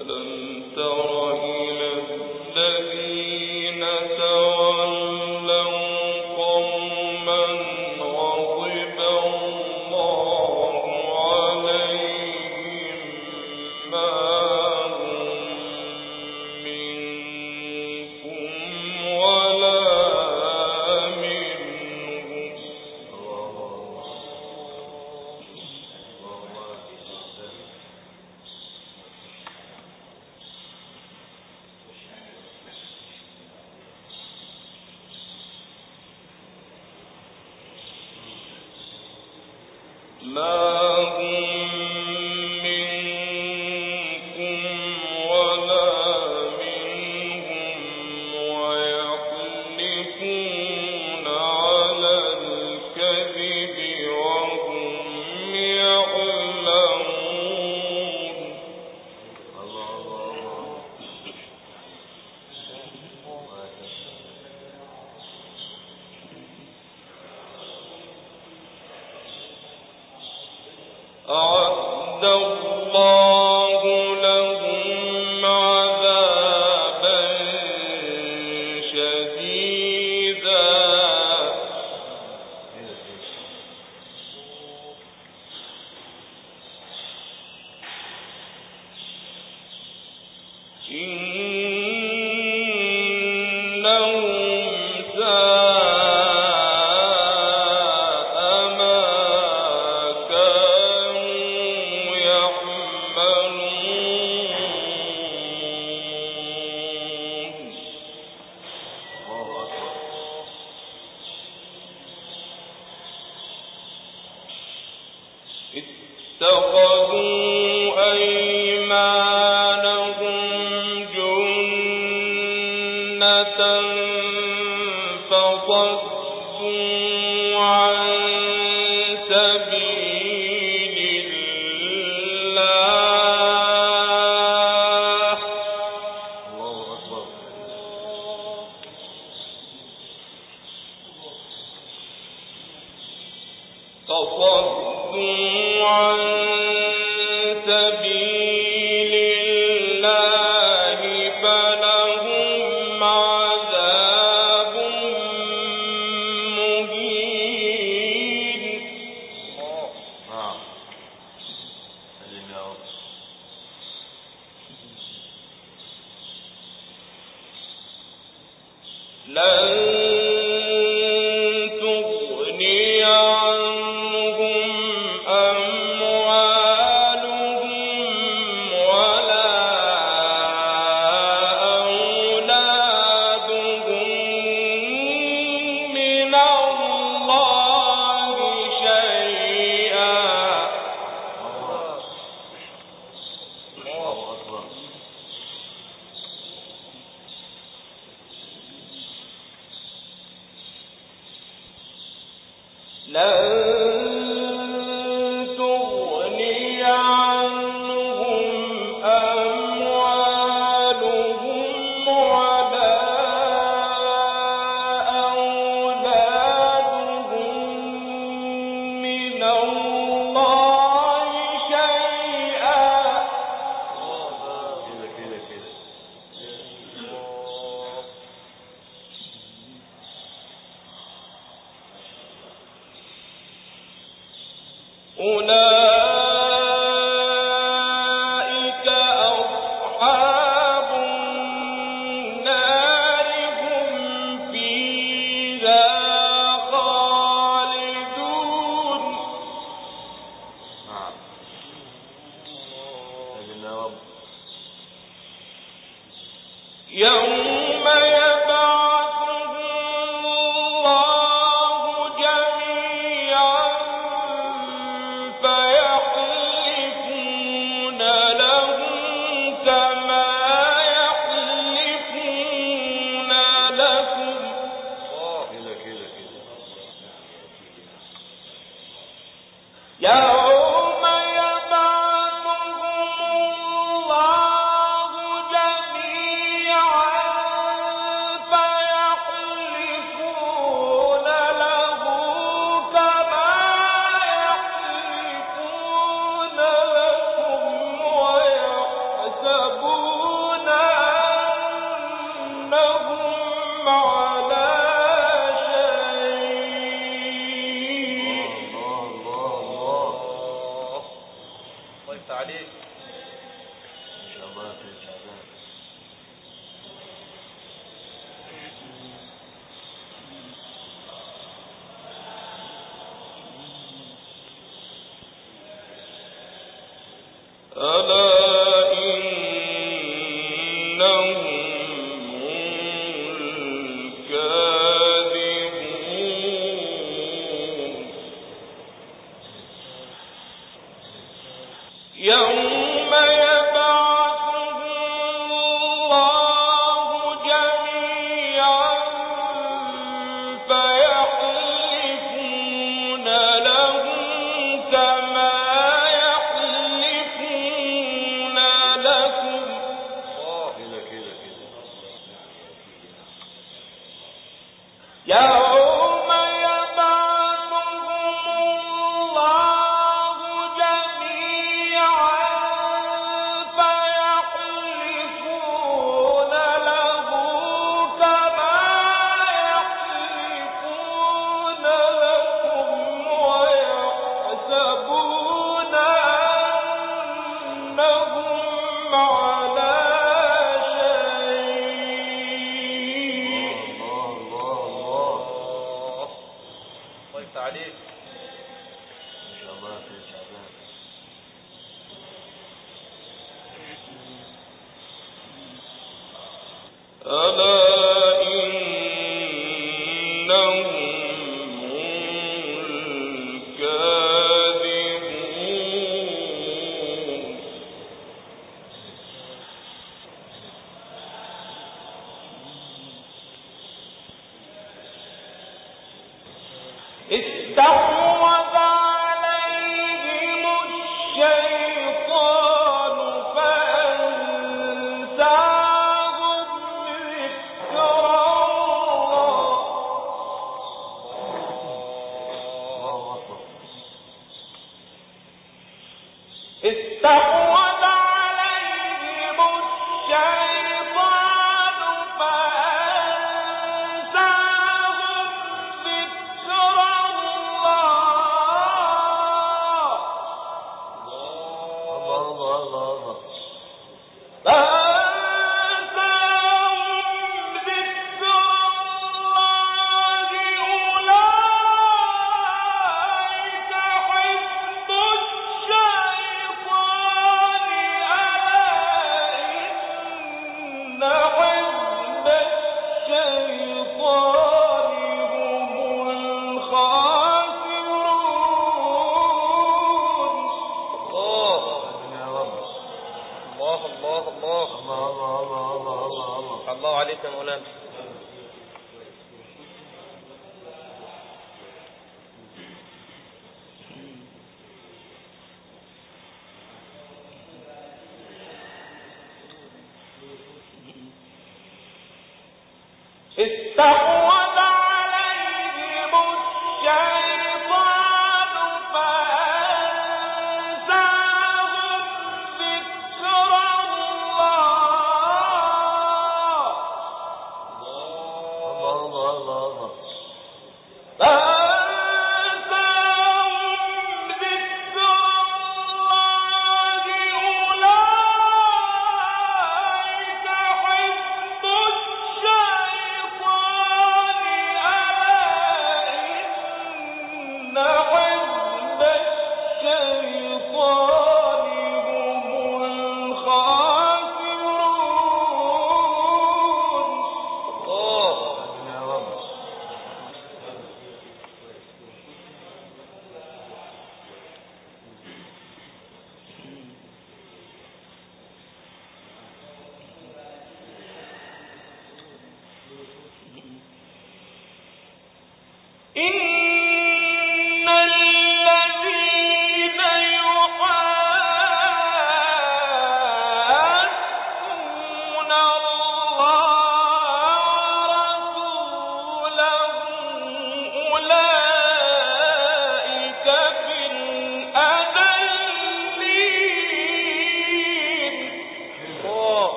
ألم تر إلى يا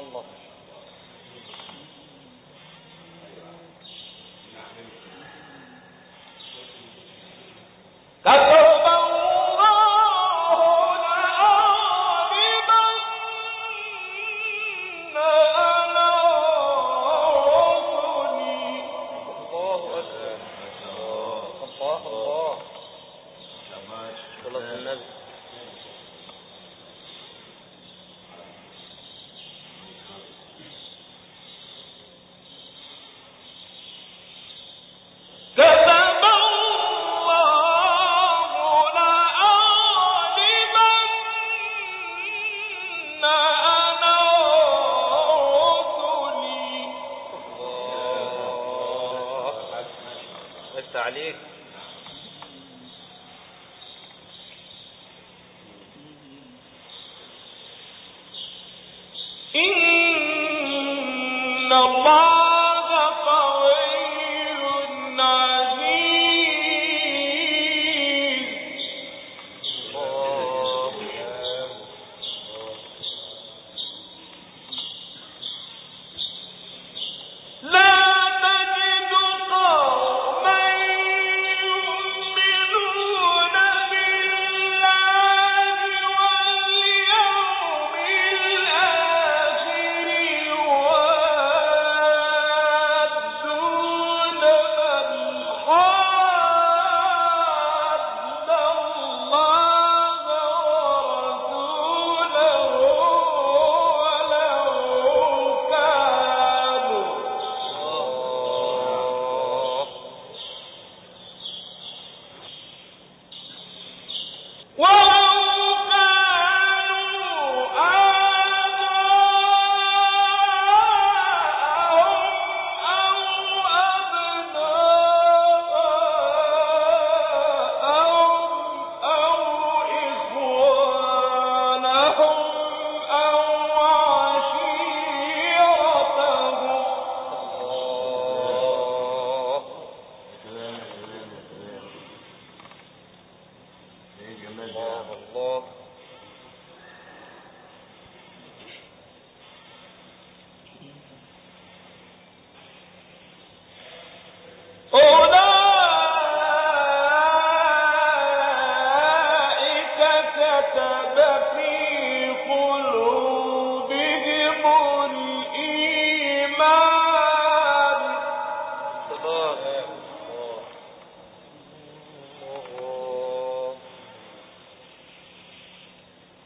الله.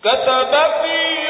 كتب في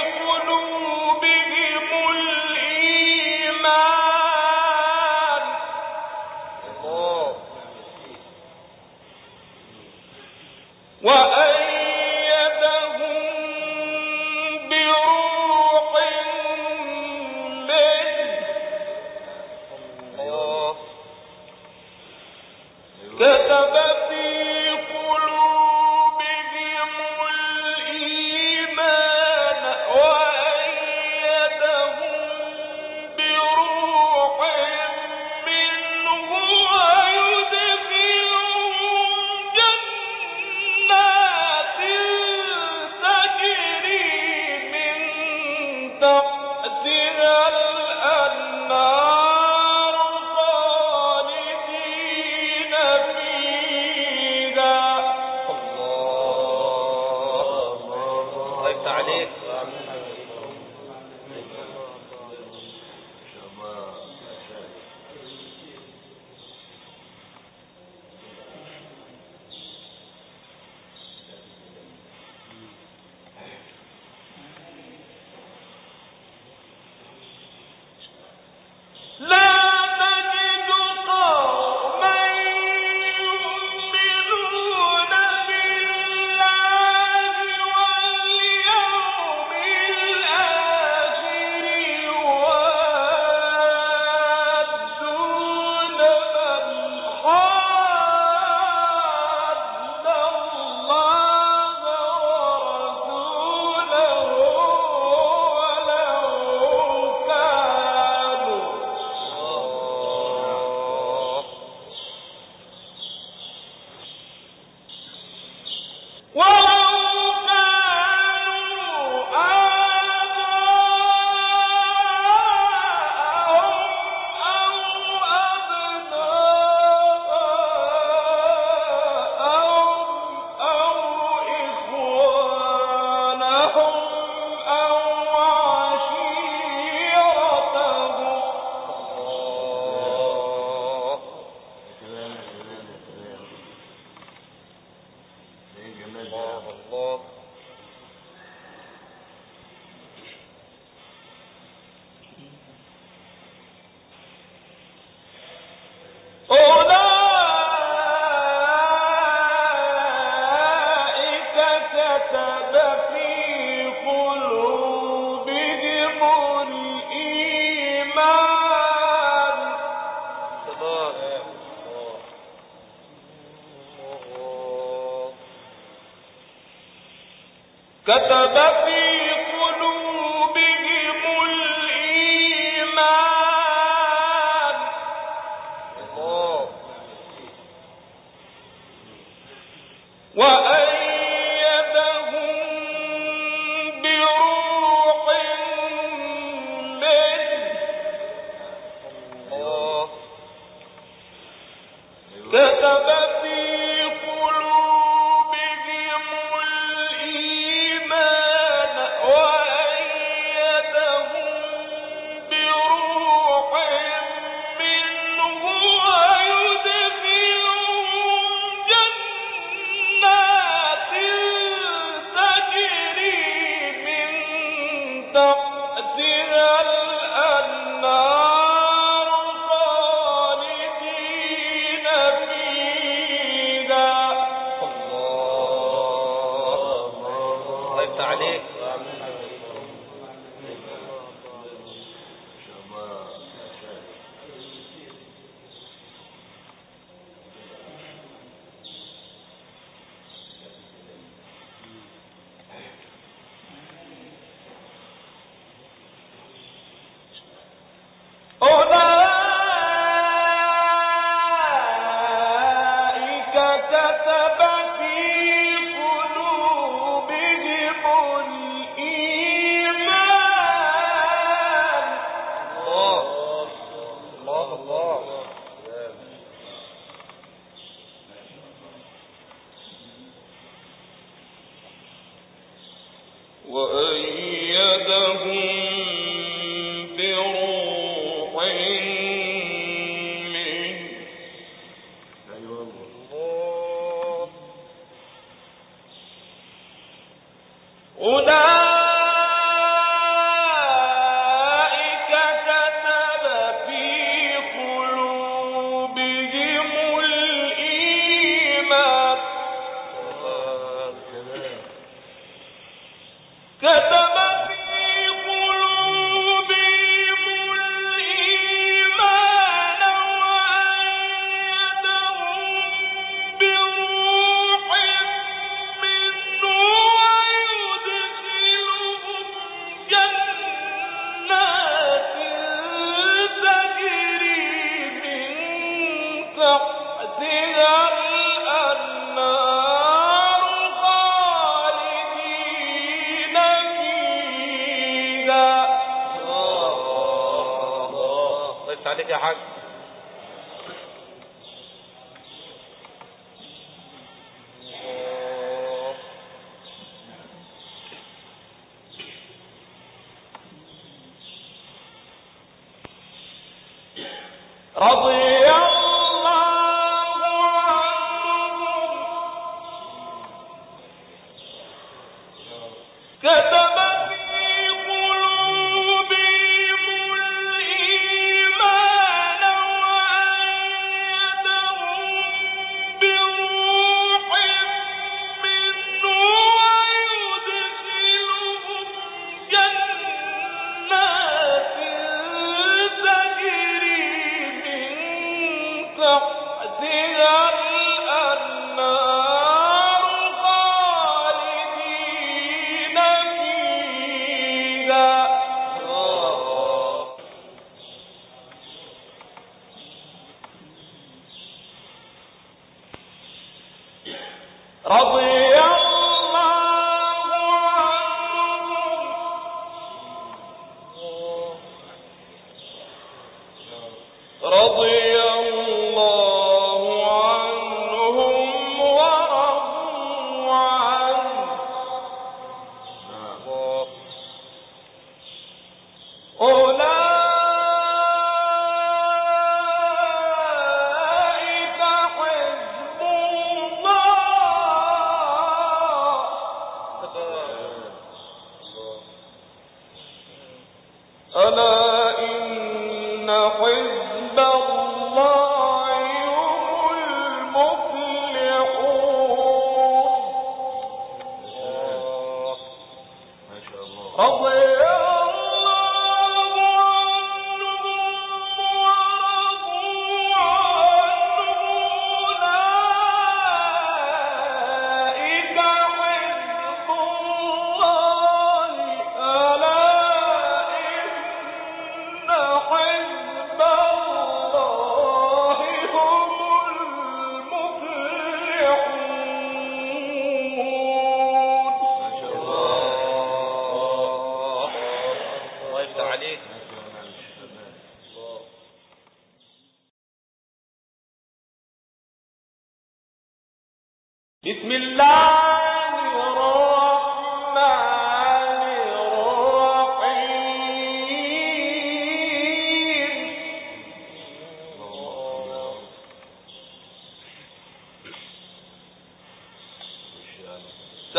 كتب في الله يفتح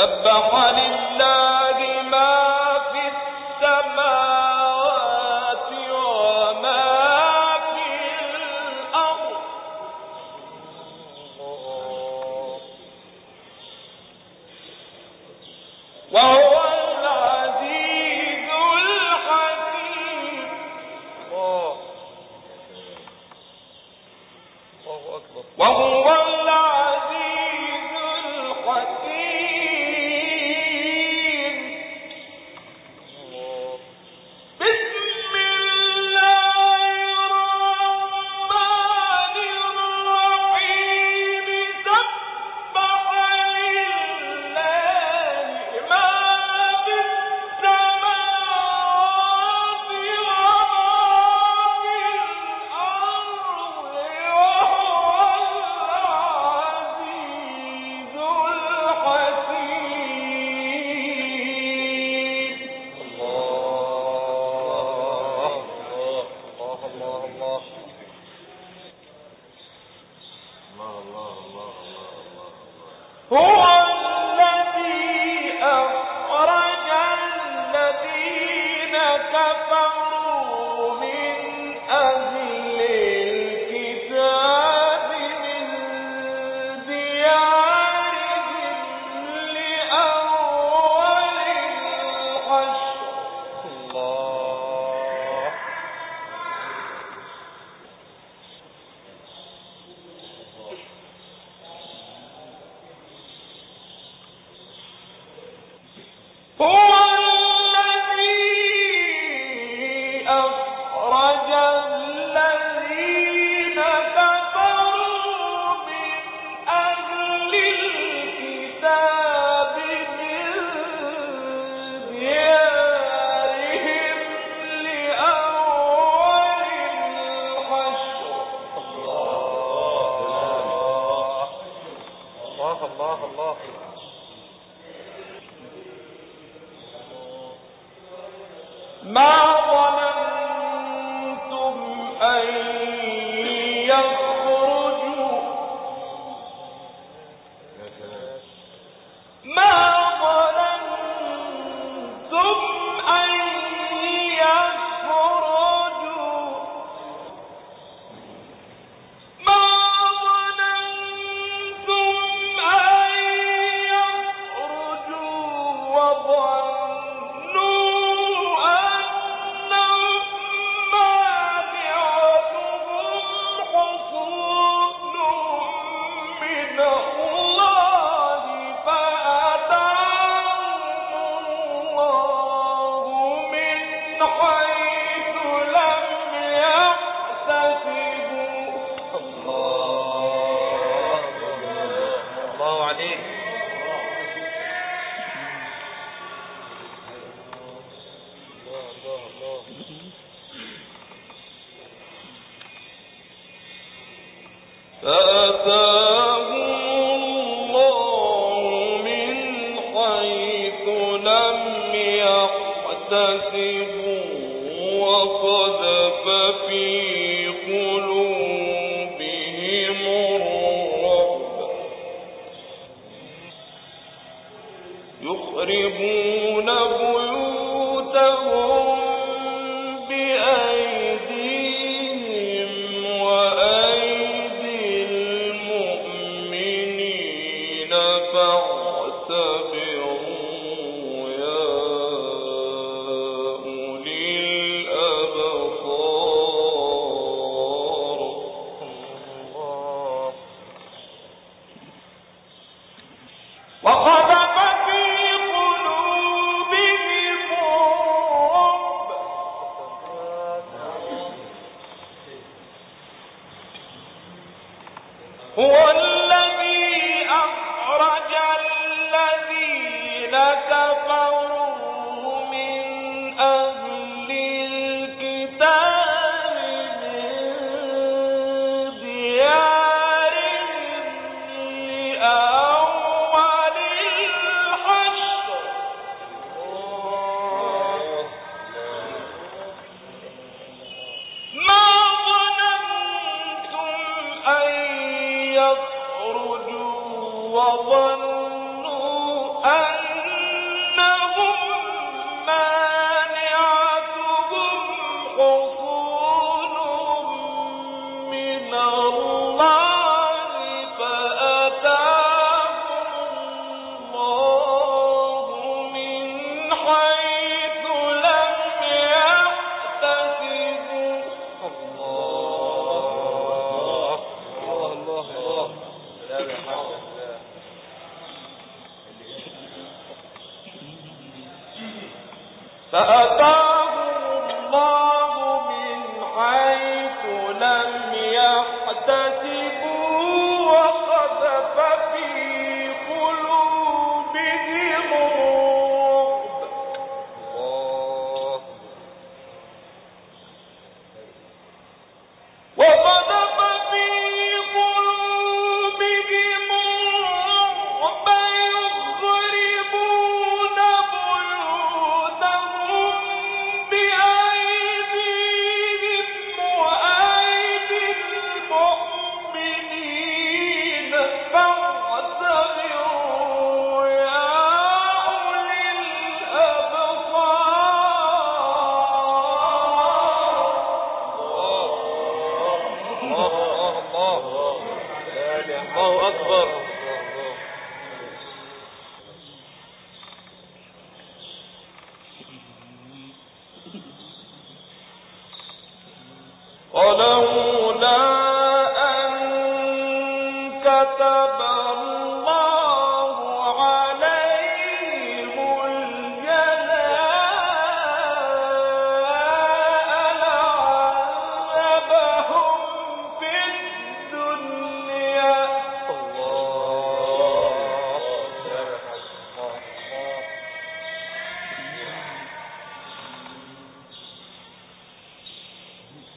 سبح لله ما وظنوا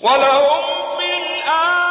ولهم في الآخرة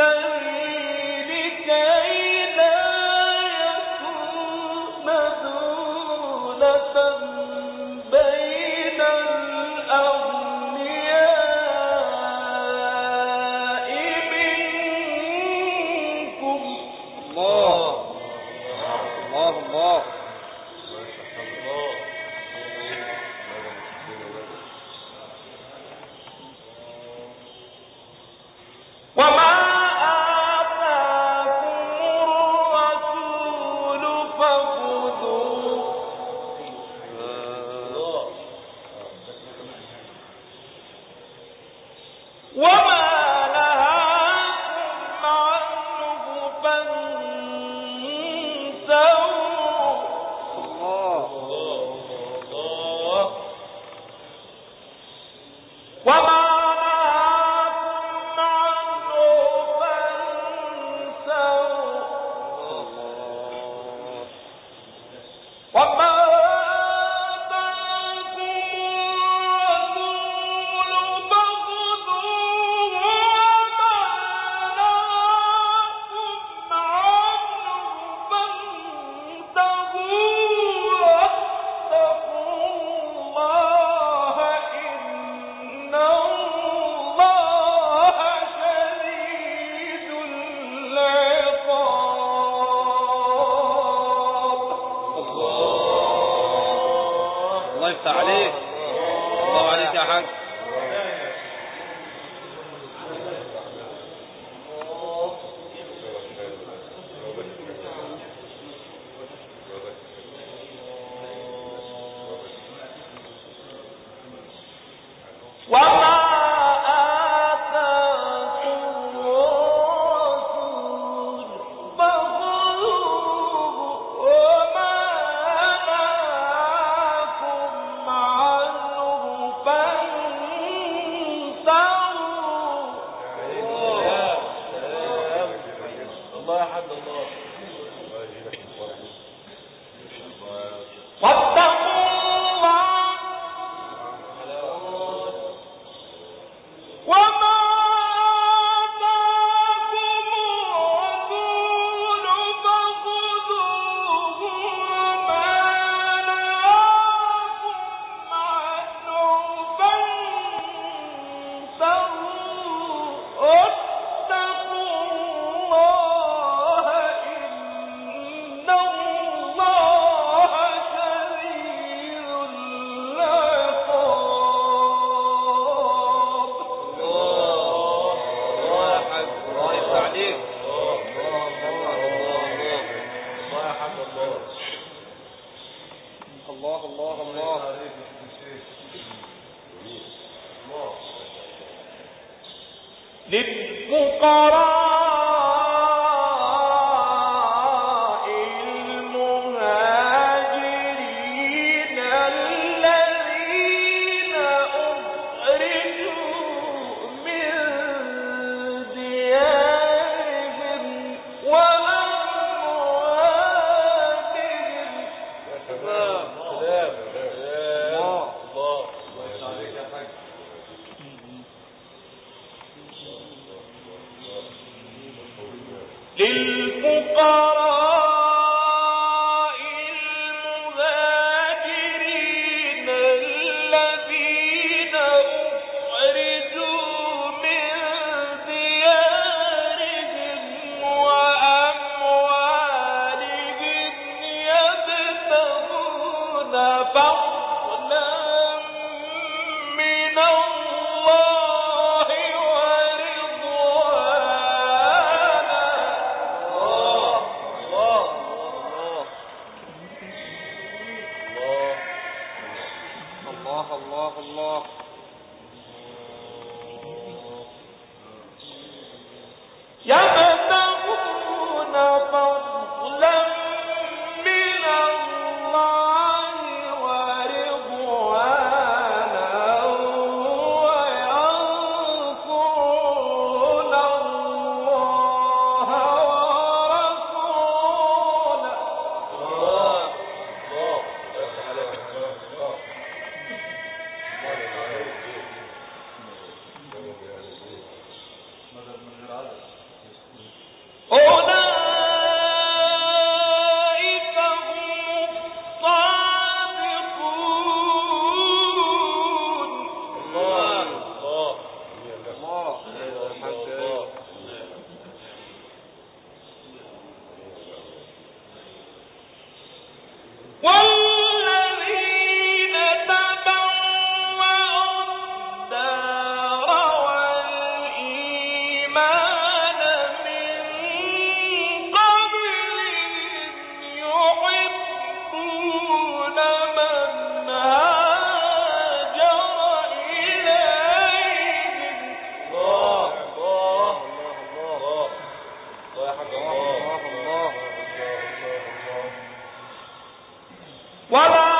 أَحْسَنَ الله الله الله. الله الله الله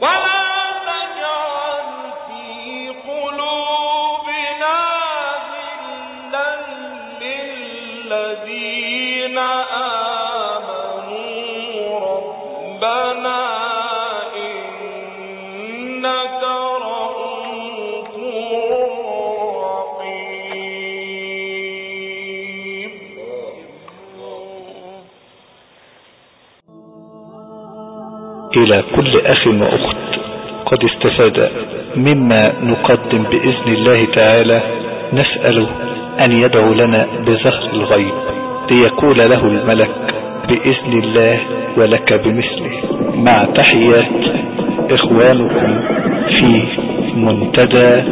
ولا إلى كل أخ وأخت قد استفاد مما نقدم بإذن الله تعالى نسأل أن يدعو لنا بزهر الغيب ليقول له الملك بإذن الله ولك بمثله. مع تحيات إخوانكم في منتدى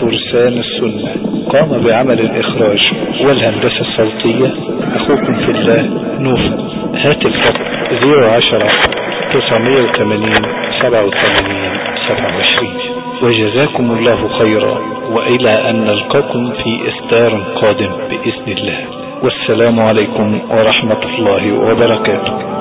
فرسان السنة. قام بعمل الإخراج والهندسة الصوتية. أخوكم في الله نوفل هاتف رقم 010 980 87 27 وجزاكم الله خيرا وإلى أن نلقاكم في إصدار قادم بإذن الله. والسلام عليكم ورحمة الله وبركاته.